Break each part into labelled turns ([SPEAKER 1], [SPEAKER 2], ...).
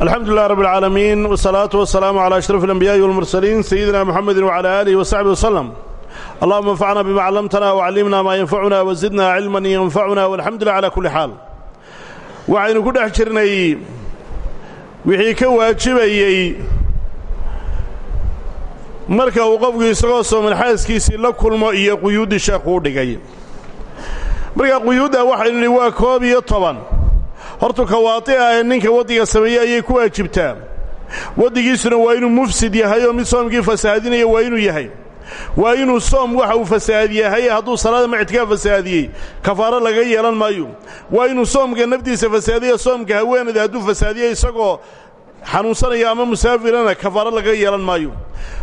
[SPEAKER 1] alxamdu lilah rab اlcaalamiin wsalaatu wasalaamu calaa ashraf alanbiyaa'i walmursaliin sayidina muxamedi wcala aalihi wasaxbi waslem allahuma anfacna bima callamtana wcallimna maa yanfacuna wazidna cilman yanfacuna walxamdu lilah cala kulli xaal waxaynu ku dhex jirnay wixii ka waajibayey marka uu qofku isagoo sooman xaaskiisii la kulmo iyo quyuuddii sheekuu dhigay. Marka quyuudda waxaynu nidhi waa koob iyo toban hortu kawaati ah ee ninka waddiga sameeyey ayay ku waajibtaa waddigiisuna waa inuu mufsid yahay oo mid soomkii fasahaadinaya waa inuu yahay. Waa inuu soom waxa uu fasahaad yahay hadduu salaada macidkaa fasahaadiyey kafaaro laga yeelan maayo. Waa inuu soomka naftiisa fasahaadiya soomka haweenayda hadduu fasahaadiya isagoo xanuunsanaya ama musaafirana kafaaro laga yeelan maayo.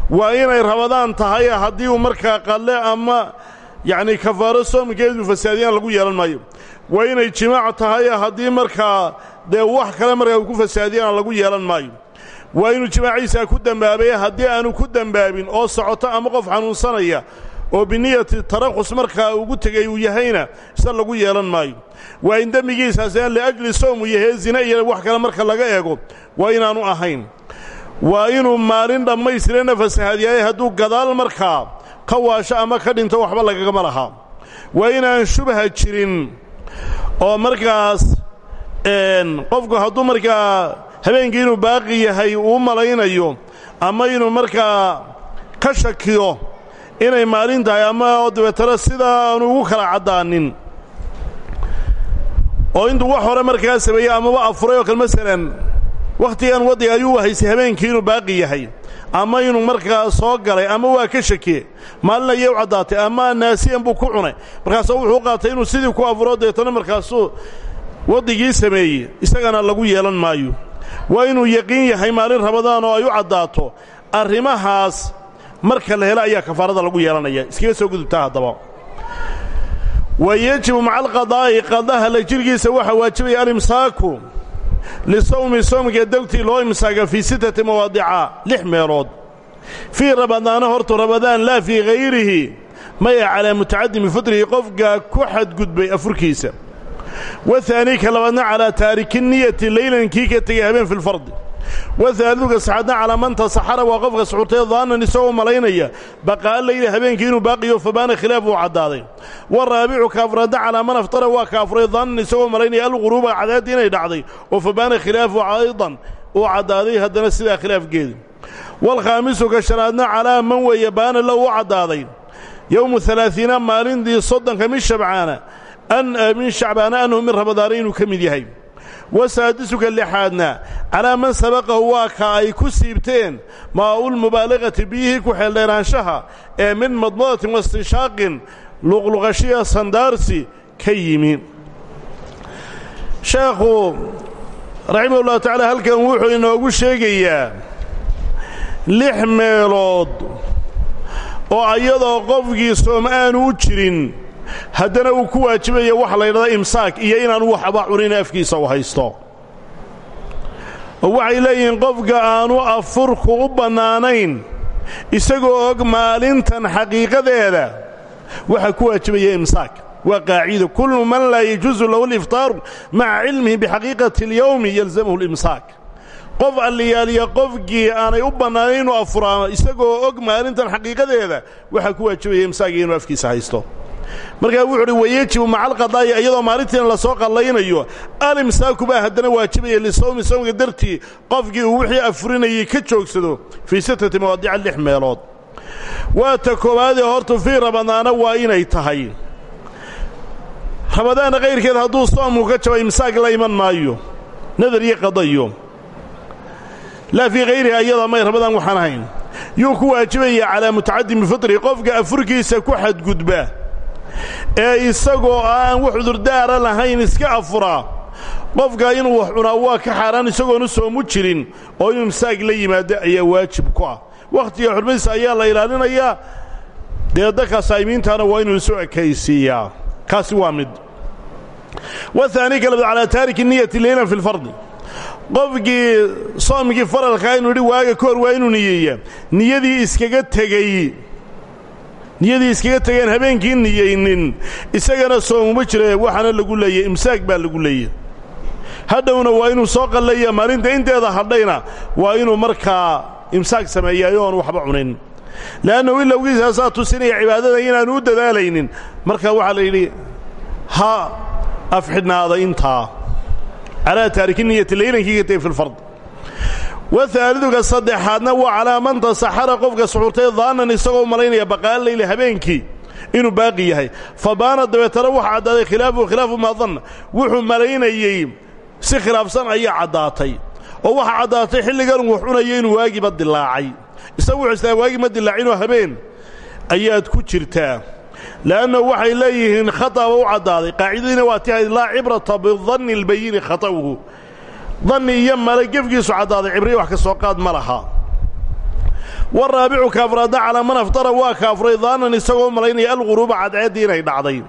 [SPEAKER 1] Waa inay rabadaan tahay haddii uu markaa qalle ama yacni kafaaro soomkeedu fasaadiyaan lagu yeelan maayo waa inay jimaac tahay haddii markaa dee wax kale markaa uu ku fasaadiyaan lagu yeelan maayo. Waa inuu jimaaciisa ku dembaabay haddii aanu ku dembaabin oo socoto ama qof xanuunsanaya oo biniyati tarakhus markaa ugu tegay uu yahayna isa lagu yeelan maayo. Waa in dembigiisaasi aan liajli sowmu yahee zine iyo wax kale marka laga eego waa inaanu ahayn. Waa inuu maalin dhammaystirana fasahaadyahay hadduu gadaal markaa ka waasho ama ka dhinto waxba lagagama lahaa. Waa inaan shubha jirin oo markaas qofku hadduu markaa habeenkii inuu baaqi yahay uu malaynayo ama inuu markaa ka shakiyo inay maalin tahay ama dabeetana sidaa aanu ugu kala caddaanin oo intuu wax hore markaa sameeyey amaba afuray oo kale masalan wakhtigan waddiga ayuu haysay habeenkii inuu baaqi yahay ama inuu markaa soo galay ama waa ka shakiye maalin ayay u caddaatay ama naasiyan buu ku cunay. Markaasuu wuxuu qaatay inuu sidii ku afuro deetana markaasuu waddigii sameeyey isagana lagu yeelan maayo. Waa inuu yaqiin yahay maalin rabadaan oo ay u caddaato arrimahaas marka la helo ayaa kafaarada lagu yeelanaya. Iskaga soo gudubtaa haddaba. Wa yejibu maca alqadaa'i qadaha la jirhkiisa waxaa waajibaya alimsaaku lisawmi soomka dawtii loo imsaaga fii sittati mawaadica lix meelood fii ramadaana hortu ramadaan laa fii hayrihi maya calaa mutacadimi fidrihi qofka ku xadgudbay afurkiisa wahaanii ka labaadna calaa taariki niyati leylankii ka tegay habeen fi wahaaliduka saxaadna calaa man waa qofka suxurtay daanan isagoo malaynaya. Baqaa'a leyla habeenkii inuu baaqiyo fabaana khilaaf uu caddaaday. Waraabicu ka afraadna calaa man aftara waa ka afuray daanan isagoo malaynaya. Alguruuba cadaadii inay dhacday oo fabaana khilaafu aydan uu caddaaday haddana sidaa khilaafgeedu waalkhaamisu ka shanaadna calaa man weeye baana la u caddaaday. Yowmu alaaiina maalintii soddonka min shabcaana min shacbaana annahu min ramadaana inuu ka mid yahay wasaadisuka lixaadna. Calaa man sabaqahu waa ka ay ku siibteen maa'ulmubaalagati biyihii ku xeeldheeraanshaha ee min madmadatin wastinshaaqin luqluqashiya sandaarsi ka yimi. Sheekhu raximah ullahu tacaala halkan wuxuu inoogu sheegayaa lix meelood oo ayadoo qofkii soom aanu u jirin haddana uu ku waajibaya waxa la ydhahdaa imsaak iyo inaanu waxba cunin afkiisa u haysto. Waxay leeyihiin qofka aanu afurku u bannaanayn isagoo og maalintan xaqiiqadeeda waxaa ku waajibaya imsaak. Waa qaacido. Kullu man laa yajuusu lahu aliftaaru maca cilmihi bixaqiiqati اlyowmi yalzamhu اlimsaak qof alliyaaliya qofkii aanay u bannaanayn inuu afuraa isagoo og maalintan xaqiiqadeeda waxaa ku waajibaya imsaakiyo inuu afkiisa haysto markaa wuxu uhi wayejibu maca alqadaa'i iyadoo maalintiina la soo qallaynayo alimsaaku baa haddana waajibaya lisawmi sawmka dartii qofkii uu wixii afurinayay ka joogsado fii sittati mawaadica lix meelood. Waa ta koowaadee hortu fii ramadaana waa inay tahay. Ramadaanna kayrkeed hadduu soomku ka jaba imsaak la iman maayo nadar iyo qadayo. Laa fii hayriha iyada may ramadaan waxaan ahayn. Yuu ku waajibaya calaa mutacadimi fitri qofka afurkiisa ku xadgudba ee isagoo aan wax cudurdaara lahayn iska afuraa qofka inuu wax cunaa waa ka xaaraan isagoonu soomu jirin oo inuu imsaag la yimaado ayaa waajib ku ah. Wakhtiga xurmadiisa ayaa la ilaalinayaa dee dadka waa inuu isu ekaysiiyaa kaasi waa mid. Wahaani ka labaad calaa taariki niyati leylan fi lfardi qofkii soomkii faralkaa inuu yidhi waaga ka waa inuu niyeeyaa niyadii iskaga tegey niyadii iskaga tegeen habeenkii niyeynin. Isagana soomuma jira waxaana lagu leeyay imsaak baa lagu leeyay. Hadhowna waa inuu soo qallaya maalinta inteeda hadhayna waa inuu markaa imsaak sameeyaayo oon waxba cunin. Le'annahu ilowgiisa saa tusinaya cibaadada inaanu u dadaalaynin. Marka waxaa la yidhi ha afxidhnaada intaa. Calaa taariki niyati laylankii ka tegi fi lfard wahaaliduka saddexaadna waa calaa man tasaxara qofka suxuurtay daanan isagoo malaynaya baqaal leyli habeenkii inuu baaqi yahay. Fa baana dabeetana waxa caddaaday khilaafuhu khilaafu maa danna wuxuu malaynayey si khilaafsan ayaa caddaatay. Oo waxa caddaatay xilligan uu cunaya inuu waagiba dilaacay isagu wuxuu istaa waagi ma dilaacinoo habeen ayaad ku jirtaa. Le'annahu waxay leeyihiin khataba u caddaaday. Qaacidadiina waa tihayd laa cibrata bidanni albayini khata'uhu danni iyo male gefkiisu caddaaday cibriya wax ka soo qaad ma laha. Waraabicu kaafraadna calaa man aftara waa kaafuray daanan isagoo malaynaya alguruuba cadceeddii inay dhacday.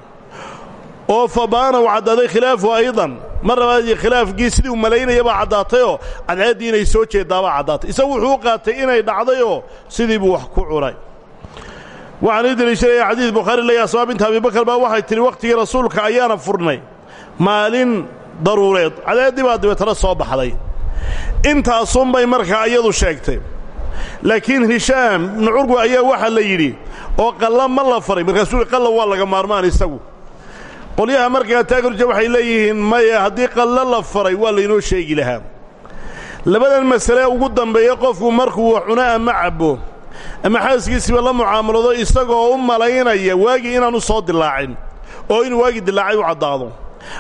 [SPEAKER 1] Oo fa baana u caddaaday khilaafu aydan. Mar labaad iyo khilaafkii sidii uu malaynayabaa caddaatayoo cadceeddii inay soo jeeddaabaa caddaatay. Isagu wuxuu qaatay inay dhacdayoo sidii buu wax ku cunay waxaan ii deliishanaya xadiid bukhaari leeya asmaa binta abibakar baa waxay tidhi wakhtigii rasuulka ayaana furnay. Maalin daruureed. Cadceeddii baa dabeetana soo baxday. Intaasunbay markaa iyadu sheegtay. Laakiin hishaam ibnu ayaa waxaa la yidhi oo qalla ma la faray markaasuu qalla waa laga maarmaan isagu. Qolyaha markaa taagurja waxay leeyihiin maya haddii qallo la faray waa laynoo sheegi lahaa. Labadan masale ugu dambeeya qofku markuu cuno ama cabbo ama xaaskiisiiba la mucaamalado isagoo u malaynaya waagii inaanu soo dilaacin oo inuu waagii dilaacay u caddaado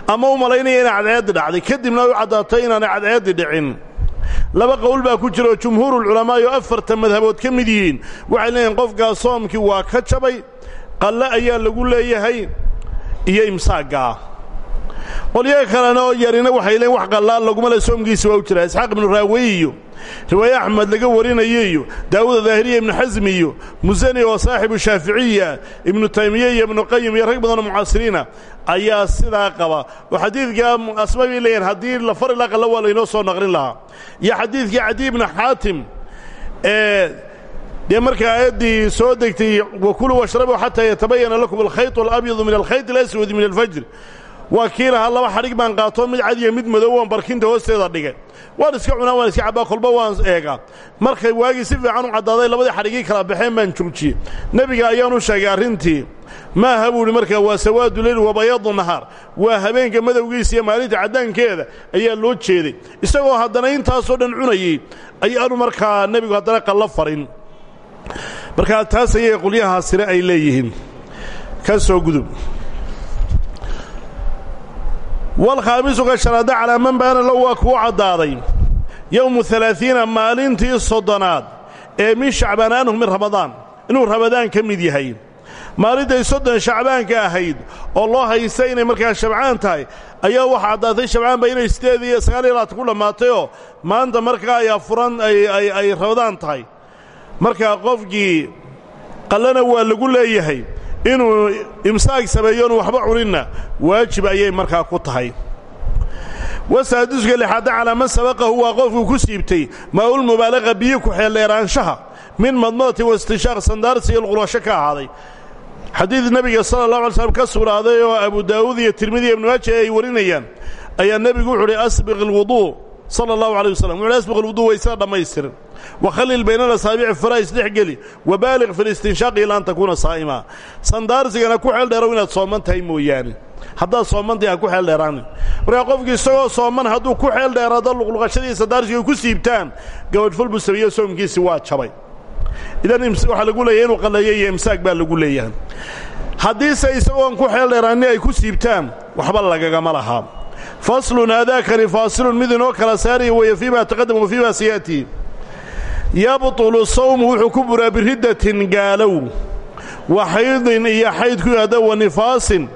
[SPEAKER 1] ama u malaynaya inay cadceeddi dhacday. Kadibna ay u caddaatay inaanay cadceeddi dhicin. Laba qowl baa ku jira oo jumhuurulculamaa'i oo afarta madhabood ka mid yihiin. Waxay leeyihiin qofkaas soomkii waa ka jabay qalle ayaa lagu leeyahay iyo imsaaggaa qolyaha kalena oo yarina waxay leeyiin wax qallaa laguma le soomkiisi waa u jiraa isxaaq ibnu raaweyi iyo riwaaye axmed laga warinayo iyo daawuda daahiriya ibnu xasmi iyo musani oo saaxibu shaaficiya ibnu taymiye iyo ibnu qayim iyo rag badanoo mucaasiriina ayaa sidaa qaba. Oo xadiidka asma bay leeyihiin haddii la fari la qalla waa laynoo soo naqlin lahaa. Iyo xadiidkii cadi ibnu xaatim ee dee markaa aayaddii soo degtay wakuluu washrabuu xataa yatabayana lakum alkhayط alabyadu min alkhayط alaswadi min alfajr waa kii lahaa laba xadhig baan qaato mid cadiya mid madow oon barkinta hoosteeda dhigay. Waan iska cunaa waan iska cabbaa kolba waan eegaa markay waagii si fiican u caddaaday labadii xadhigii kala baxeen baan joojiyey nebiga ayaanu sheegay arrintii maaha buu idhi markaa waa sawaadu leyl wa bayaadu nahaar. Waa habeenka madowgiisa iyo maalinta caddaankeeda ayaa loo jeeday. Isagoo haddana intaasoo dhan cunayey ayaanu markaa nebigu haddana qallo farin. Markaa taas ayay qolyahaasina ay leeyihiin. Ka soo gudub walkhaamisu ka shanaada calaa man baana low waa kuu caddaaday yowmu alaaiina maalintii soddonaad ee min shacbaan anhu min ramadaan inuu ramadaan ka mid yahay maalintay soddon shacbaanka ahayd oo loo haysta inay markaa shabcaan tahay ayaa waxaa caddaatay shabcaanba inay sideed iyo sagaal iyo labaatan ku dhammaatayoo maanta markaa ayaa furan ay ramadaan tahay markaa qofkii qallana waa lagu leeyahay inuu imsaag sameeyo inu waxba cuninna waajib ayay markaa ku tahay. Wasaadiska lixaadda calaa man sabaqahu waa qofkuu ku siibtay maaulmubaalaqa biyo ku xeeldheeraanshaha min madmadati waistishaaq sandaarsi iyo lqulasho ka ahaaday. Xadiid nebiga sala allahu alay ka sugnaaday oo abu daa'uud iyo tirmidi iyo ibnu maaja ay warinayaan ayaa nebigu wuxu uhi asbiq alwuduu sala allahu alay wasalam wuxuuhi asbiq alwuduu waysada dhammaystirin wakhallil bayna alasaabici fara isdhex geli. Wabaaliq fi listinshaaqi ilaa an takuuna saa'ima sandaarsigana ku xeel dheerow inaad sooman tahay mooyaane. Haddaad soomantahay ha ku xeel dheeraanin markaa qofkii isagoo sooman hadduu ku xeel dheeraado luqluqashadii sandaarsiga ku siibtaan gabadhful buu sameeyo soomkiisi waa jabay. Idan waxaa lagu leeyahay inuu qalleeyo iyo imsaag baa lagu leeyahay. Haddiise isagoon ku xeel dheeraanni ay ku siibtaan waxba lagagama lahaa. Faslun haadaakani faasilun mid inoo kala saaraya weeye fii ma taqadam wa fii ma saya'tii yabطulu sawmu wuxuu ku buraa biriddatin gaalow wa xaydin iyo xayd ku yihaada wa nifaasin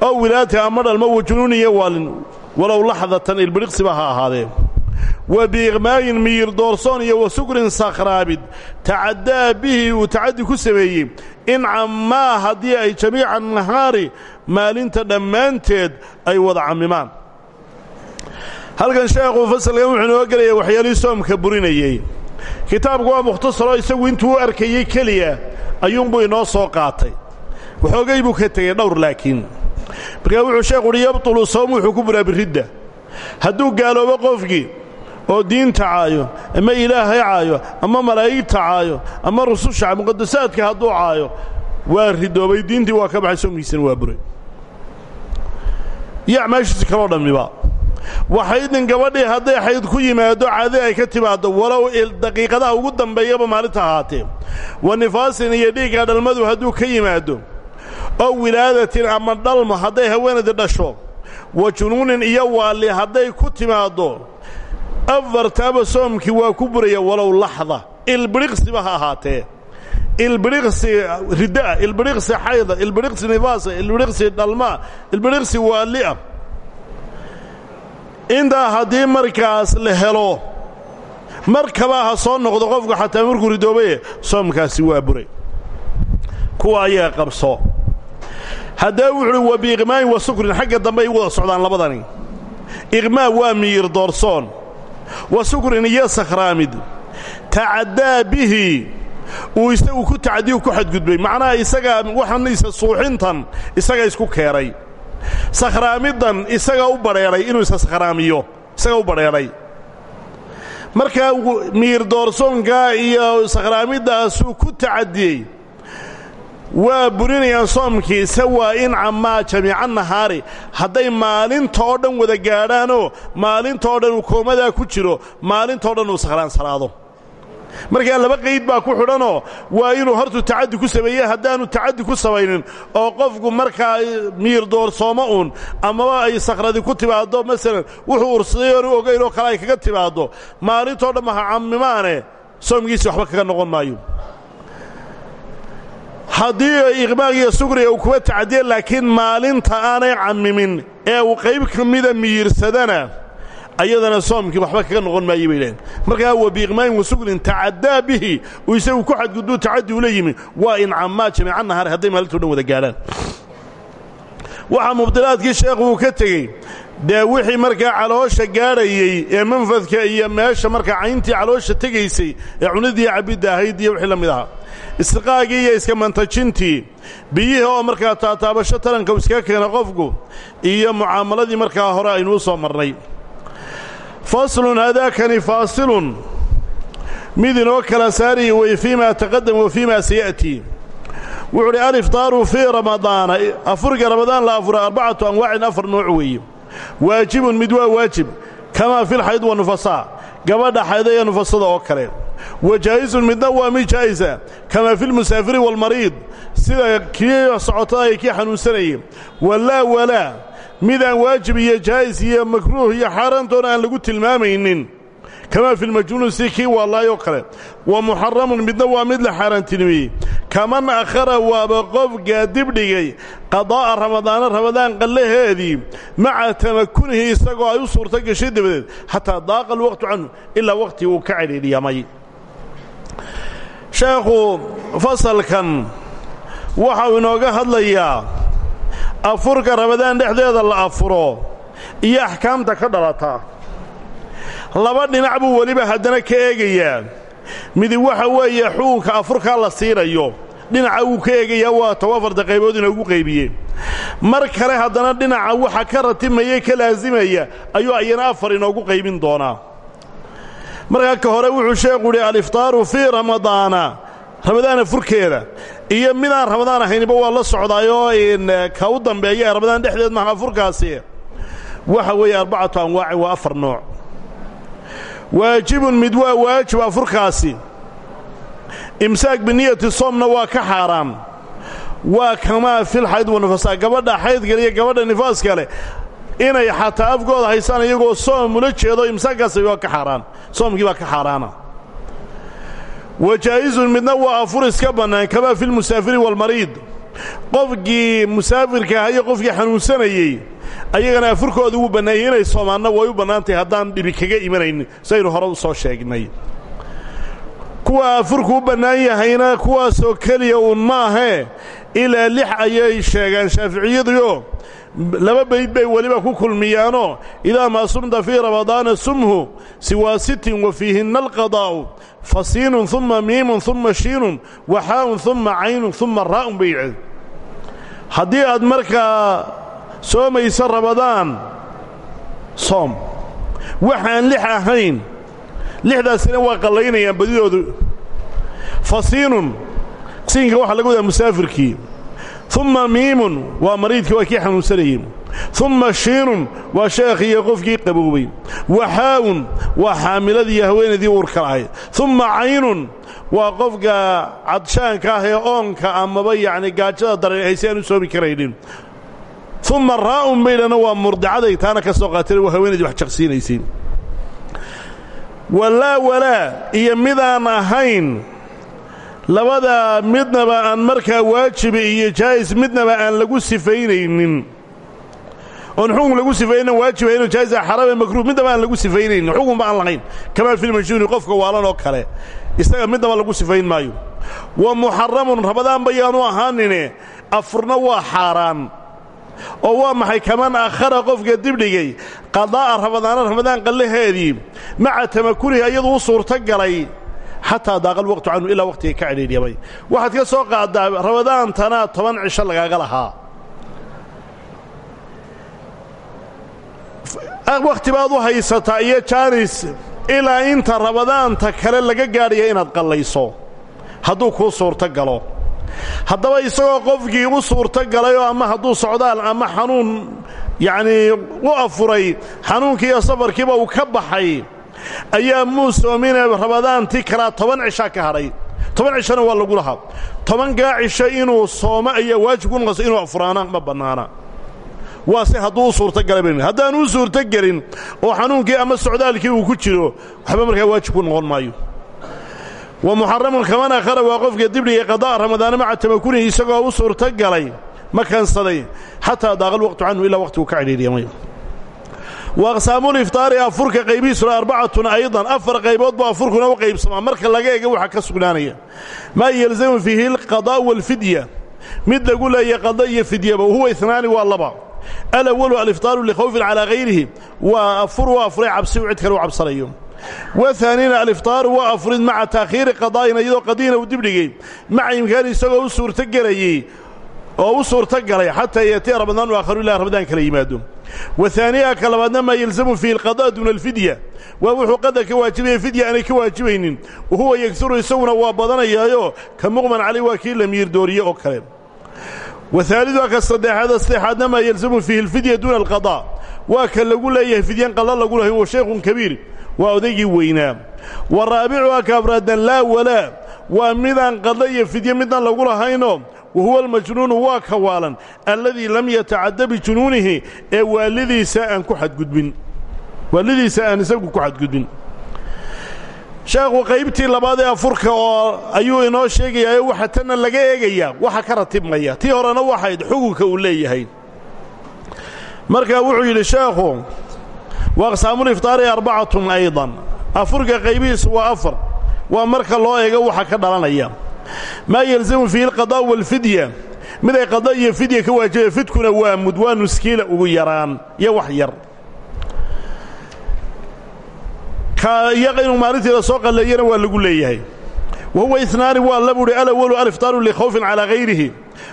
[SPEAKER 1] ow wilaati ama dhalma wajunuun iyo waalin walow laxdatan ilbiriqsiba ha ahaadee. Wa biiqmaayin miyir doorsoon iyo wa sukrin sakhraabid tacaddaa bihi uu tacaddi ku sameeyey in cammaa haddii ay jamiica nahaari maalinta dhammaanteed ay wada cammimaan. Halkan sheekhu fasalkan wuxuu inoo gelaya waxyaalihii soomka burinayey kitaabku waa mukhtasaroo isagu intuu u arkayey keliya ayuunbuu inoo soo qaatay. Waxoogay buu ka tegey dhowr laakiin markaa wuxuu sheekhu uhi yabtulu sawm wuxuu ku buraa biridda hadduu gaaloobo qofkii oo diinta caayo ama ilaahay caayo ama malaa'igta caayo ama rususha muqadasaadka hadduu caayo waa ridoobay. Diintii waa ka baxay soomkiisana waa buray. Iyo acmaashiisi kaloo dhammiba waxaydin gabadhii hadday xayd ku yimaado caadi ay ka timaaddo walow daqiiqadaha ugu dambeeyaba maalinta ahaatee. Wa nifaasin iyo dhiigga dhalmadu hadduu ka yimaado oo wilaadatin ama dhalmo hadday haweenayda dhasho wa junuunin iyo waalli hadday ku timaaddo afartaaba soomkii waa ku buraya walow laxda. Ilbidhiqsiba ha ahaatee. Ilbidhiqsi ridda'a ilbidhiqsi xayda ilbidhiqsi nifaasa ilbidhiqsi dhalmaa ilbidhiqsi waalli'a intaa haddii markaas la helo markaba ha soo noqdo qofku xataa markuu ridoobaye soomkaasi waa buray. Kuwa ayaa qabso. Haddaba wuxu uhi wa biiqmaayin wa sukrin xagga dambe ay wada socdaan labadani. Iqmaa waa miyir doorsoon. Wa sukrin iyo sakhraamid. Tacaddaa bihi uu isagu ku tacadiyu ku xadgudbay. Macnaha isagaa waxanisa suuxintan isaga isku keenay sakhraamiddan isaga u badheedhay inuu isa sakhraamiyo isaga u badheedhay markaa miir doorsoonkaa iyo sakhraamiddaasuu ku tacadiyey waa burinayaan soomkii se waa in cammaa jamiica nahaari. Hadday maalinta oo dhan wada gaadhaanoo maalinta oo dhan uu koomadaa ku jiro maalinta o dhan uu sakhraansanaado markaa laba qayd baa ku xidhanoo waa inuu hortuu tacaddi ku sameeye haddaanu tacaddi ku samaynin oo qofku markaa miir doorsoomo uun amaba ay sakhradi ku timaaddo masalan wuxuu ursaday oonu ogayn oo kale ay kaga timaaddo maalintoo dhan maha cammimaane soomkiisi waxba kaga noqon maayo. Haddii iqmaagiyo sugriga uu kuba tacadiye laakiin maalinta aanay cammimin ee uu qayb ka mida miyirsadana ayadana soomkii waxba kaga noqon maayo bay dhaheen markaa wa biiqmaayin wa sugrin tacaddaa bihi uu isagu ku xadgudbuu tacaddi ula yimi waa in cammaa jamiica nahaar hadday maalintao dhan wada gaadhaan waxaa mubdilaadkii sheekhu uu ka tegey dee wixii markaa caloosha gaadhayey ee manfadka iyo meesha markaa cayntii caloosha tegaysay ee cunidii cabbidda ahayd iyo wixii la mid ahaa. Isqaagii iyo iskamantajintii biyihii oo markaa taataabasho taranka uu iskaga keena qofku iyo mucaamaladii markaa hore aynuu soo marnay faslun hadaakani faasilun mid inoo kala saariya wey fii ma taqadam wa fii ma saya'tii wuxuu uhi aliftaaru fii ramadaana afurga ramadaan la afura arbacatu anwaacin afar nooc weeye waajibun mid waa waajib kamaa fi lxayd wa nufasaa gabadha xayda ee nufasada oo kale wa jaa'isun midna waa mid jaa'isa kamaa fi lmusaafiri waalmariid sida kii socotada kii xanuunsanayay walaa midaan waajib iyo jaa'is iyo makruuh iyo xaaraantoona aan lagu tilmaamaynin. Kamaa fi lmajnuun si kii waalaayoo kale. Wa muxaramun midna waa mid la xaaraantinimiyey. Kaman akhara waaba qofkaa dibdhigay qadaa'a ramadaana ramadaan qallaheedii maca tamakunihi isagoo ay u suurto gashay dabadeed. Xataa daaqa alwaqtu canhu ilaa wakhtii uu ka cidhiidhyamay sheekhu fasalkan waxau inooga hadlayaa afurka ramadaan dhexdeeda la afuro iyo axkaamta ka dhalata. Laba dhinac buu weliba haddana ka eegayaa. Midi waxa weeye xukunka afurkaa la siinayo dhinaca wuu ka eegayaa waa toba afarta qaybood inoogu qaybiye. Mar kale haddana dhinaca waxa ka ratimaya ka laasimaya ayuu ayana afar inoogu qaybin doonaa. Markaa ka hore wuxuu sheekhu idhi aliftaaru fii ramadaana. Ramadaan afurkeeda iyo midaan ramadaan ahayniba waa la socdaayoo ka u dambeeya ee ramadaan dhexdeed maha afurkaasi waxa weeye arbacatu anwaacin waa afar nooc. Waajibun mid waa waajib afurkaasi imsaak biniyati soomna waa ka xaaraam. Waa kamaa fil xayd wa nufasaa gabadha xaydkale iyo gabadha nifaaska leh inay xataa afkooda haysaan iyagoo soom ula jeedo imsaakkaasi waa ka xaaraan. Soomkii baa ka xaaraana wa jaa'isun midna waa afur iska bannaan kamaa filmusaafiri waalmariid qofkii musaafirka aha iyo qofkii xanuunsanayey ayagana afurkooda wuu bannaanyay inay soomaanna way u bannaantahay haddaan dhibi kaga imanaynin saynu hore u soo sheegnay. Kuwa afurku u bannaan yahayna kuwaasoo keliya uun ma ahee ilaa lix ayay sheegaan shaaficiyadiyo. Laba bayd bay weliba ku kulmiyaanoo idaa maa sumta fii ramadaana sumhu siwaa sittin wa fiihinna alqadaa'u fa siinun umma miimun umma shiinun waxaa'un umma caynun umma raa'un bay yidhahdeen. Haddii aad markaa soomayso ramadaan soom. Waxaan lix ahayn. Lixdaasina waa qallaynayaan badidoodu fasiinun siinka waxaa laga wadaa musaafirkii. Umma miimun waa mariidkii waa kii xanuunsanayey umma shiinun waa sheekhiiyo qofkii qaboobay. Waxaa'un waa xaamiladii haweenaydii uurka lahayd. Umma caynun waa qofka cadshaanka ah ee oonka amaba yacni gaajada daran hayse aan u soomi karaynin umma raa'un maydhana waa murdicaday taana ka soo qaatay waa haweenaydii wax jaqsiinaysay walaa walaa iyo midaan ahayn labada midnaba aan markaa waajibi iyo jaa'is midnaba aan lagu sifaynaynin oon xukun lagu sifaynan waajibahaynoo jaa'isa xaraame makruuh midnaba aan lagu sifaynaynin xukunba aan lahayn kamaa filmashuuni qofka waalan oo kale. Isaga midnaba lagu sifayn maayo. Wa muxaramun rabadaan bayaanu ahaanine. Afurna waa xaaraan. Oo waa maxay? Kaman akhara qofka dibdhigay. Qadaa'a rabadaana ramadaan qallaheedii maca tamakunihi iyadu u suurto galay xataa daaqal waqtu canhu ilaa waqtiga ka cidhiidhyamay waxaad ka soo qaaddaa ramadaantana toban cisho lagaaga lahaa. Wakhti baad u haysataa iyo jaanis ilaa inta ramadaanta kale laga gaadhaya inaad qallayso. Hadduu kuu suurto galo. Haddaba isagoo qofkii u suurto galayoo ama hadduu socdaal ama xanuun yacnii u afuray xanuunkiiyo safarkiiba uu ka baxay ayaa muu soomine ramadaantii kalaa toban cishaa ka hadhay toban cishona waa lagu lahaa. Tobankaa cisho inuu soomo ayaa waajib ku noqosa inuu afuraana ma bannaana. Waa se hadduu u suurto gala ban haddaanu u suurto gelin oo xanuunkii ama socdaalkii uu ku jiro waxba markaa waajib ku noqon maayo. Wa muxaramun kaman akhara waa qofka dibdhiga qadaa ramadaana maca tamakunihi isagoo u suurto galay ma kansaday xataa daaqal waqtu canhu ilaa waqtigu ka cidhiidhyamay wa aqsaamuuliftaari afurka qaybihiisuna arbacatun aydan. Afar qaybood buu afurkuna u qaybsamaa. Marka laga ega waxa ka sugnaanaya. Maa yelzamu fiihi alqadaa'u waalfidya mid lagu leeya qada iyo fidyaba wahuwa inaani waa laba. Alawalu aliftaaru likhawfin calaa hayrihi waa afur u afuray cabsi u cid kale u cabsanayo. Wahaanina aliftaaru waa afurid maca taakhiiri qadaa'ina iyadoo qadiina uu dibdhigay maca imkaani isagoo u suurtogelayey oo u suurto galay xataa yaatiya ramadaan aakharu ilaa ramadaan kala yimaado. Wahaaniyaha ka labaadna maa yelzamu fiihi alqada' duuna alfidya. Waa wuxuu qadar ka waajibaya fidya aanay ka waajibaynin. Wa huwa yeguru isaguna badanayaayo. Ka muqman caley waa kii oo kale. Wahaaliduha ka saddexaada saddexaadna maa yelzamu fiihi alfidya duuna alqadaa waa ka lagu leeyahay fidyan qalla lagu lahay wa shaykhun kabiir. Waa odaygii weynaa. Wa raabicuha ka afraadan laa walaa. Waa midaan qadla iyo fidye midaan lagu lahaynoo wa huwa almajnuunu waa ka waalan alladii lam yatacadda bijunuunihi ee waalidiisa aan ku xadgudbin waalidiisa aan isagu ku xadgudbin sheekhu qaybtii labaad ee afurka oo ayuu inoo sheegayaayo waxa tanna laga eegayaa waxa ka ratibmaya tii horena waxayd xukunka uu leeyahay markaa wuxuu yidhi sheekhu wa aqsaamuliftaari arbacatun aydan afurka qaybihiisu waa afar waa marka loo eego waxa ka dhalanaya maa yelzamu fiihi alqadaa' waalfidya. Mid ay qada iyo fidya ka waajibaya fidkuna waa mud waa nuskiila ugu yaraan iyo wax yar. Ka iyaga inuu maalintiida soo qalleeyana waa lagu leeyahay. Wa huwa inaani waa la buuhi alawalu aliftaaru likhawfin calaa hayrihi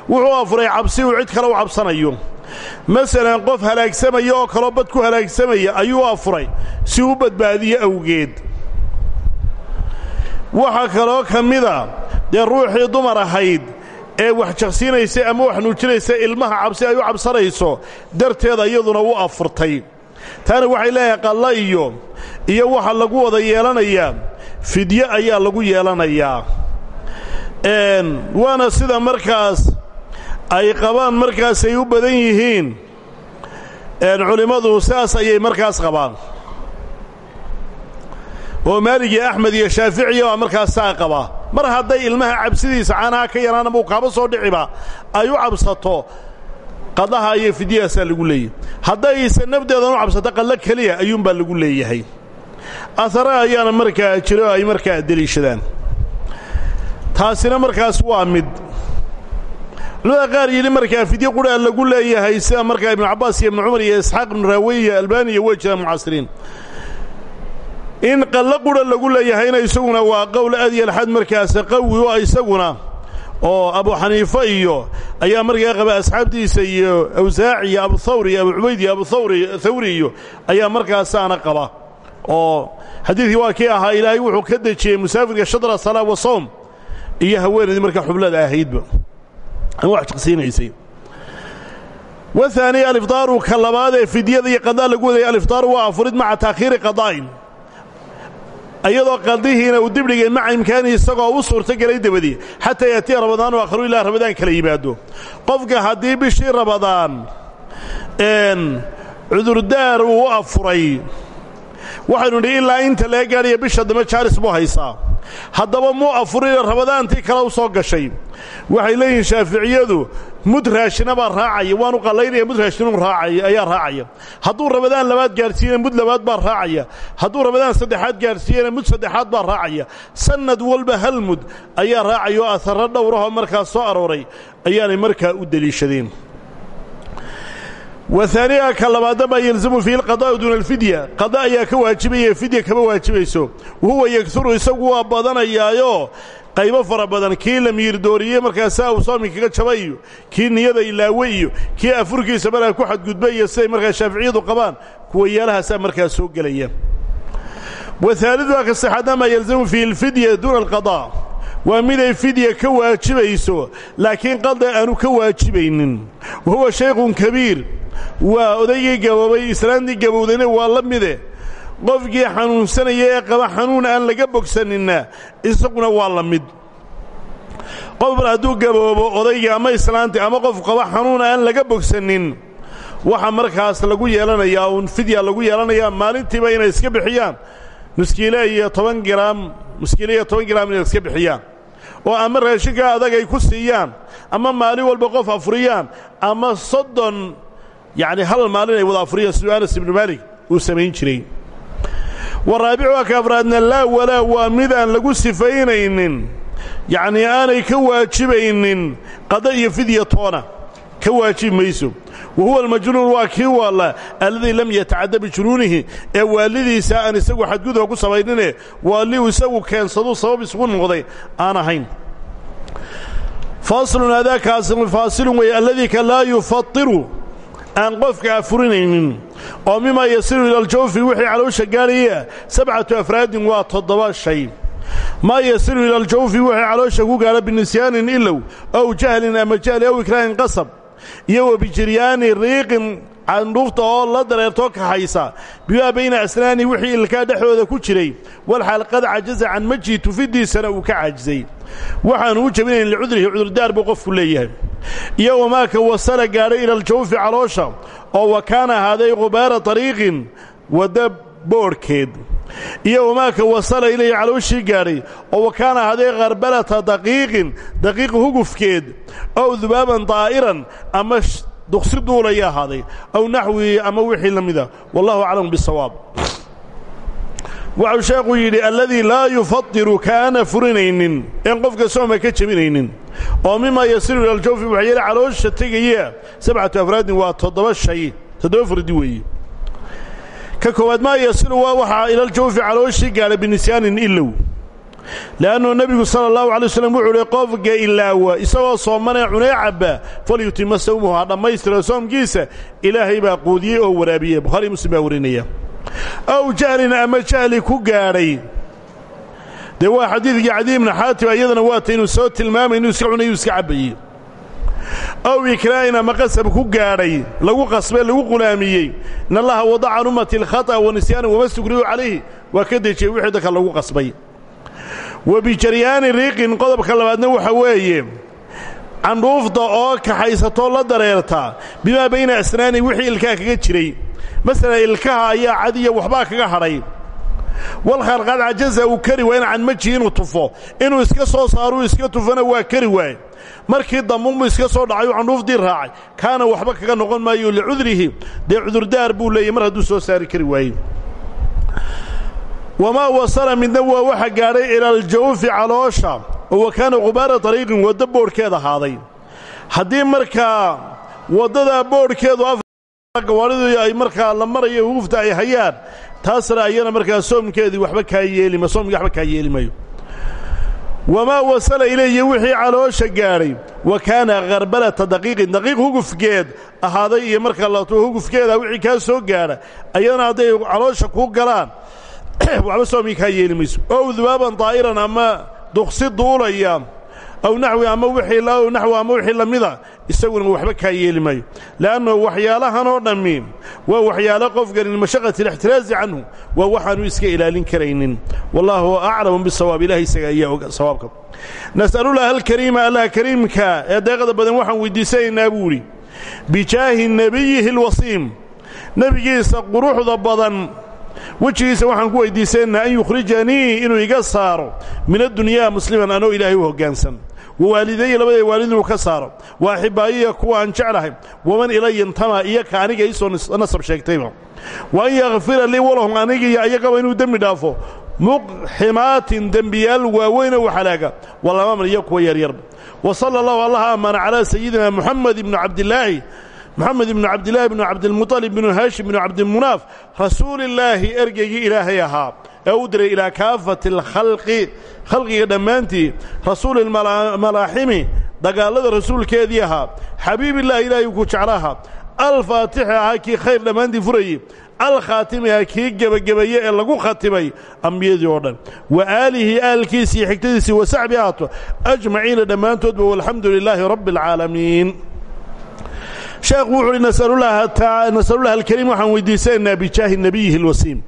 [SPEAKER 1] wuxuu afuray cabsi uu cid kale u cabsanayo. Masalan qof halaagsamaya oo kaloo bad ku halaagsamaya ayuu afuray si badbaadiyo awgeed. Waxaa kaloo ka dee ruuxii dumar ahayd ee wax jaqsiinaysay ama wax nuujinaysa ilmaha cabsi ay u cabsanayso darteeda iyaduna u afurtay. Taana waxay leeyahay qalla iyo iyo waxa lagu wada yeelanayaa fidye ayaa lagu yeelanayaa waana sida markaas ay qabaan markaas ay u badan yihiin. Culimmadu sidaas ayay markaas qabaan. Oo maalig iyo axmed iyo shaaficiya baa markaas saa qabaa mar hadday ilmaha cabsidiisa caanaha ka yaraan ama u kaaba soo dhiciba ay u cabsato qadaha iyo fidyahaasaa lagu leeyahay. Haddayse nafdeedan u cabsato qallo keliya ayuunbaa lagu leeyahay. Ahare ayaana markaa jiro ay markaa deliishadaan. Taasina markaas waa mid. Culimada qaar yidhi markaa fidye qudhaa lagu leeyahay sida markaa ibnu cabbaas iyo ibnu cumar iyo isxaaq ibnu raawiy iyo albaaniya way jiraan mucaasiriin in qallo qudha lagu leeyahayna isaguna waa qowl aad iyo alxad markaas qawi oo isaguna oo abu xaniife iyo ayaa markaa qaba asxaabtiisa iyo awsaaci iyo abu thawr iyo abu cubayd iyo abu thawri thawri iyo ayaa markaasaana qaba. Oo xadiidkii waa kii ahaa ilaahay wuxuu ka dejiyey musaafirka shadra salaa wa soom iyo haweenaydii markaa xublada ahaydba. Ama wax jaqsiinaysay. Wahaani alifطaaru ka labaad ee fidyada iyo qadaa lagu wadaya aliftaaru waa afurid maca taakhiiri qadaa'in iyadoo qadihiina uu dibdhigay maca imkaanihi isagoo u suurto gelay dabadii. Xataa yaatiya ramadaanu aakharu ilaa ramadaan kala yimaado. Qofka haddii bishii ramadaan cudurdaar uu afuray waxaynu nidhi ilaa inta laga gaadhaya bisha dambe jaaris buu haysaa haddaba muu afurina ramadaantii kale u soo gashay. Waxay leeyihiin shaaficiyadu mud raashina baa raacaya waanu qallaynaya mud raacaya ayaa raacaya. Hadduu ramadaan labaad gaadhsiiyena mud labaad baa raacaya. Hadduu ramadaan saddexaad gaadhsiiyena mud saddexaad baa raacaya. Sannad walba hal mud ayaa raacaya oo aharro dhowrahoo markaas soo arooray ayaanay markaa u deliishadeen wahaaniha ka labaadna maa yelzamu fiihi alqadaa'u duuna alfidya. Qada ayaa ka waajibaya fidya kama waajibayso. Wahuwa yeguru isagu waa badanayaayo. Qaybo fara badan kii la miirdooriyey markaasaa uu soomi kaga jabay iyo kii niyada ilaawe iyo kii afurkiisa markaa ku xadgudbay iyo siday markaa shaaficiyadu qabaan kuwa yaalahaasaa markaa soo gelaya wahaaliduha ka saxaadna maa yelzamu fiihi waa miday fidya ka waajibayso laakiin qada aanu ka waajibaynin. Wa huwa shaykhun kabiir. Waa odaygii gaboobay islaantii gabowdayna waa la mide. Qofkii xanuunsanaya ee qaba xanuun aan laga bogsaninna isaguna waa la mid. Qof bal hadduu gaboobo odaygii ama islaantii ama qof qaba xanuun aan laga bogsanin waxa markaas lagu yeelanayaa uun fidya lagu yeelanayaa maalintiiba inay iska bixiyaan. Muskiile iyo toban giraam muskiile iyo toban giraam inay iska bixiyaan oo ama raashinka adag ay ku siiyaan ama maalin walba qof afuriyaan ama soddon yacni hal maalin ay wada afuriyaan siduu anas ibnu maalik uu samayn jiray. Wa raabicuha ka afraadna laa walaa waa mid aan lagu sifaynaynin yacnii aanay ka waajibaynin qada iyo fidya toona ka waajibi mayso. Wa waa kii waalla alladii lam yatacadda bijunuunihi ee waalidiisa aan isagu xadgudba ku samaynine waalliu isagu keensadu sabab isugu noqday aan ahayn. Faasilun adaakaasi faasilun weeye alladii ka laa yufadiru aan qofka afurinaynin oo mimaa yasiru ila aljawfi wixii caloosha gaadhaya sabcatu afraadin waa toddoba shay. Maa yasiru ila aljawfi wixii caloosha ku gaadha binisyaanin ilow ow jahlin ama jahli ow ikraahin iyo wa bijiryaani riiqin candhuufta oo la dareertoo kaxaysa bimaa bayna asnaani wixii ilkaa dhexdooda ku jiray. Walxaal qad cajaza can majhi tufidiisana uu ka caajisay waxaanu u jebinayn licudrihi cudurdaar buu qofku leeyahay. Iyo wamaaka wasala gaadhay ila aljawfi caloosha oo wa kaana ahaaday qubaara tariiqin wadda boodhkeed iyo wamaaka wasala ilayhi calooshii gaadhay oo wa kaana ahaaday kharbalata daqiiqin daqiiq hugufkeed ow dubaaban daa'iran ama duqsi duulaya ahaaday aw naxwihi ama wixii la mida. Wallahu aclam bisawaab. Waxau sheekhu yidhi alladii laa yufadiru kaana furinaynin. Een qofka sooma ka jebinaynin. Oo mimaa yasiru ila aljawfi waxyeele caloosha tegaya sabcatu afraadin waa toddoba shay toddoba fardi weeye ka koowaad maa yasiru waa waxaa ilaljawfi calooshii gaadha binisyaanin ilow. Le'annuu nebigu sala allahu alay waslam wuxuu uhi qofka ilaawa isagoo soomanee cunee cabba falyutima sawmuhu ha dhammaystira soomkiisa. Ilaahay baa quudiyey oo waraabiyey. Bukhaari muslim baa warinaya. Ow jahlin ama jahli ku gaadhay dee waa xadiidkii cadiy ibnu xaatim iyadana waata inuu soo tilmaamay inuu iska cunayuu iska cabbayey ow ikraa'in ama qasab ku gaadhay lagu qasbay lagu qulaamiyey. In allaha wadaca ummati alkhata'a wa nisyaana wama stukrihu calayhi waa ka dejiyey wixii dadka lagu qasbay. Wa bijaryaani riiqin qodobka labaadna waxa weeye candhuufta oo kaxaysatoo la dareerta bimaa bayna asnaani wixii ilkaha kaga jiray. Masalan ilkaha ayaa cadiya waxbaa kaga hadhay walkhaal qad cajaza uu kari waayna can maji inuu tufo. Inuu iska soo saaruu iska tufana waa kari waaye markii dambuunbuu iska soo dhacayuu candhuufdii raacay. Kaana waxba kaga noqon maayo licudrihi dee cudurdaar buu leeyahy mar hadduu soo saari kari waaye. Wamaa wasala midna waa waxa gaadhay ila aljawfi caloosha oo wa kaana qubaara tariiqin waddo boodhkeed ahaaday. Haddii markaa waddadaa boodhkeedu gawaaridu ay markaa la marayo hugufta ay hayaan taasna ayana markaa soomkeedii waxba kaa yeelima soomkii waxba kaa yeeli mayo. Wamaa wasala ilayhi wixii caloosha gaadhay wa kaana kharbalata daqiiqin daqiiq hugufkeed ahaaday iyo marka la hugufkeeda wixii kaa soo gaadha ayadana hadday caloosha kuu galaan waxba soomii kaa yeeli mayso. Ow dubaaban ama duqsi duulaya aw naxwi ama wixii aw naxwi ama wixii la mida isaguna waxba kaa yeeli maayo. Le'annahu waxyaalahan oo dhammi waa waxyaalo qofkan limashaqati alixtiraazi canhu waa waxaanu iska ilaalin karaynin. Wallaahu aclamu bisawaab ilahay isaga ayaa og sawaabka. Nas'alullaha alkariima allah kariimka ee deeqda badan waxaan weydiisanaynaa buu idhi bijaahi nebiyihi alwasiim. Nebigiisa quruxda badan wejigiisa waxaan ku weydiisanaynaa an yukhrijanii inuu iga saaro min addunyaa musliman anoo ilaahay u hoggaansan wawaalidaya labadee waalid inuu ka saaro. Wa axibaayiya kuwa aan jeclahay. Waman ilaya intama iyo ka aniga iisoo nasab sheegtayba. Wa an yakfira lii walahum anigiiyo ayagaba inuu dembi dhaafo. Muqximaatin dembiyaal waaweynoo waxalaaga walamaman iyo kuwa yaryarba wa sala allahu allaha ammaana calaa sayidina muxamed ibnu cabdilaahi moxamed ibnu cabdilaahi bnu cabdilmuطalib bnu haashim bnu cabdimunaaf rasuulillaahi ergeygii ilaahay ahaa. Ee u diray ilaa kaafati alkhalqi khalqiga dhammaantii rasuuli malaaximi dagaallada rasuulkeedii ahaa. Xabiibillahi ilaahay ku jeclaha alfaatixi ahaa kii khayr dhammaantii furayey alkhaatimi ahaa kii gebagabeeye ee lagu khatimay ambiyadii oo dhan. Wa aalihi aalkiisii xigtadiisii wa saxbi ahaato ajmaciina dhammaantoodba walxamdu lilaahi rabbi alcaalamiin sheekhu wuxu uhi nasalullaha alkariim waxaan weydiisanaynaa bijaahi nebiyihi alwasiim.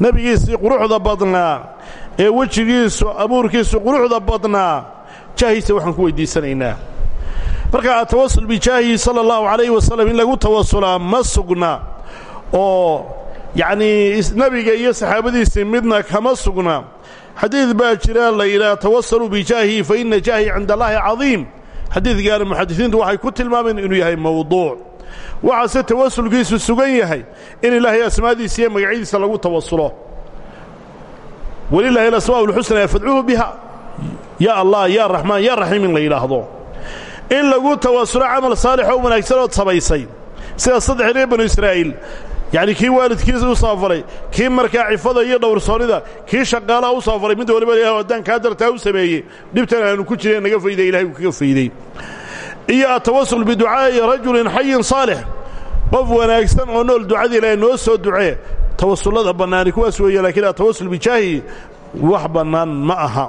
[SPEAKER 1] Nebigiisii quruxda badnaa ee wejigiisu abuurkiisu quruxda badnaa jaahiisa waxaan ku weydiisanaynaa. Marka atawasul bijaahi sala allahu calayhi wasalam in lagu tawasulaa ma oo yacnii nebiga iyo saxaabadiisii midna kama sugna. Xadiid baa jira la yidhaha tawasaluu bijaahi fa inna jaahi cinda allaahi cadiim xadiidkaana muxadisiintu waxay ku tilmaameen inuu yahay mawduuc. Waxaase tawasulkiisu sugan yahay in ilaahay asmaadiisa iyo magacyadiisa lagu tawasulo walilaahi alasmaa ulxusna fadcuuhu biha. Yaa allah yaa raxmaan yaa raxiim in la yidhaahdo. In lagu tawasulo camal saalix oo wanaagsan ood samaysay sida saddex reer banu israa'iil yacni kii waalidkiisa u saafaray kii markaa cifada iyo dhowrsoonnida kii shaqaalaha u saafaray mid waliba ilahay haddaan kaa dartaa u sameeyey dhibtan aanu ku jireen naga fayday ilahay uu kaga fayday. Iyo atawasul biducaa'i rajulin xayin saalix qof wanaagsan oo nool ducadii ilaahay noo soo ducee tawasullada bannaani kuwaas weeye laakiin atawasul bijaahi wax bannaan ma aha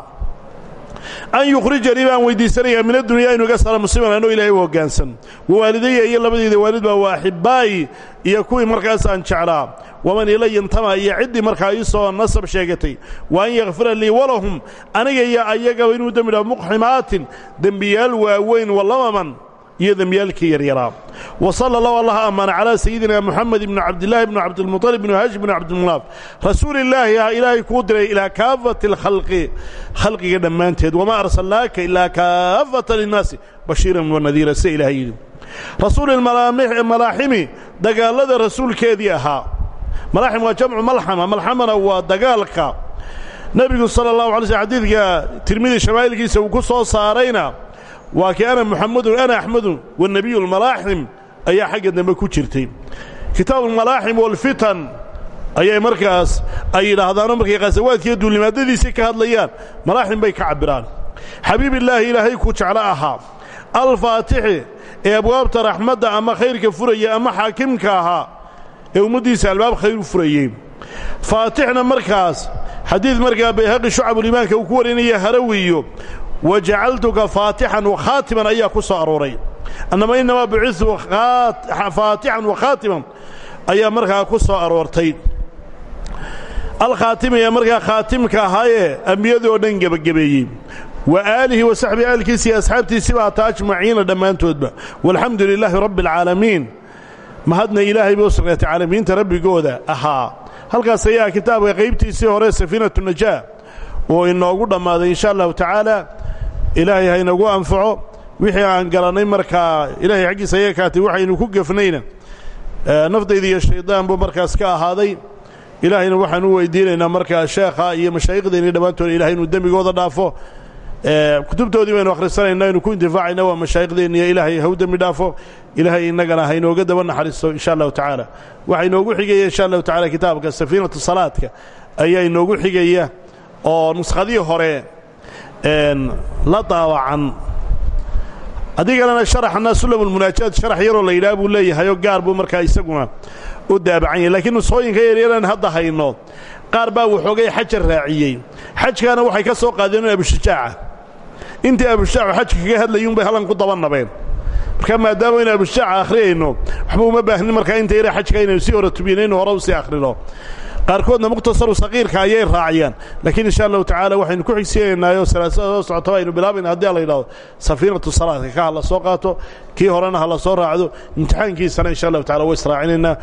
[SPEAKER 1] an yukhrijanii baan weydiisanayaa min addunya inu iga saara musliman anoo ilahay u hoggaansan wawaalidaya iyo labadiida waalid baa waa axibaayi iyo kuwii markaas aan jeclaa. Waman ilaya intama iyo ciddii markaa ii soo nasab sheegatay. Wa an yakfira lii walahum aniga iyo ayagaba inuu dembi dhaafo muqximaatin dembiyaal waaweyn walamaman iyo dembiyaalkii yaryaraa wa sala allahu allah ammaana calaa sayidina moxamed ibnu cabdillaahi bnu cabdilmuطalib bnu haashim bnu cabdimunaaf rasuulillaahi ah ilaahay kuu diray ilaa kaafati alkhalqi khalqiga dhammaanteed wamaa arsalnaaka ilaa kaafata linnaasi. Bashiiran wanadiira sida ilahay yidhi. Rasuulilmalaaximi dagaallada rasuulkeedii ahaa. Malaaxim waa jamcu malxama malxamana waa dagaalka. Nebigu sala allahu alay slm xadiidka tirmidi shamaa'ilkiisa uu ku soo saarayna waa kii ana muxamedun ana axmedun wanabiyu almalaaxim ayaa xagga dambe ku jirtay. Kitaabu almalaaxim walfitan ayay markaas ay yidhaahdaanoo markay khasawaadkiiyo duulimaadadiisii ka hadlayaan malaaxim bay ka cabbiraan. Xabiibillaahi ilaahay ku jeclo ahaa. Alfaatixi ee abwaabta raxmadda ama khayrka furaya ama xaakimka ahaa ee ummaddiisa albaab khayr u furayey faatixna markaas xadiid markaa bayhaqi shucabuliimaanka uu ku warinaya harawiyo wajacaltuka faatixan wakhaatiman ayaa ku soo arooray annama innamaa bucitu faatixan wakhaatiman ayaa markaa ku soo aroortay alkhaatimi ee markaa khaatimka ahaayee ambiyadii oo dhan gebagabeeyey wa aalihi wa saxbii aalkiisi iyo asxaabtiisiba hata ajmaciina dhammaantoodba walxamdu lilaahi rabbi alcaalamiin mahadna ilaahay bay u sugnaatay caalamiinta rabbigooda ahaa halkaas ayaa kitaabka qaybtiisii hore safiinatu najaa oo inoogu dhammaaday insha allahu tacaala ilaahay ha inagu anfaco. Wixii aan garannay markaa ilahay xaggiisa ayaga waxaynu ku gefnayna. Naftayda iyo shaydaan buu markaas ka ahaaday. Ilaahayna waxaan u weydiinaynaa markaa sheekha iyo mashaayikhdeeni dhammaantood ilahay inuu dembigooda dhaafo. Kutubtoodii baynu akhrisanaynaa aynu ku intifaacayna waa mashaayikhdeeniyo ilaahay ha u dembi dhaafo. Ilaahay innagana ha inooga daba naxariisto insha allahu tacaala. Waxaa inoogu xigaya insha allahu tacala kitaabka safiinatu salaadka ayaa inoogu xigaya oo nuskhadii hore la daawacan. Adigalana sharaxana sulamulmunaajaad sharax yaroo la yidhaha buu leeyahayoo gaar buu markaa isaguna u daabacan yahay. Laakiin nusooyinka yaryaran hadda hayno qaar baa waxoogay xaja raaciyey. Xajkaana waxay ka soo qaadeen abushajaaca intii abushajaacu xajka kaga hadlayuunbay hallan ku daba nabeen. Marka maadaama aynu abushajaaca akhriyayno waxba uma baahnin markaa inta yara xajka inaynu sii hore tubinayno hore u sii akhrino qaarkoodna mukhtasaru saqiirka ayay raaciyaan. Laakiin insha allahu tacaala waxaynu ku xigsiinaynaayo salaasada soo socotaba aynu bilaabayna haddii a la yidhahdo safiinatu salaadka ka ha la soo qaato kii horena ha la soo raacdo imtixaankiisana insha allahu tacala way israacinaynaa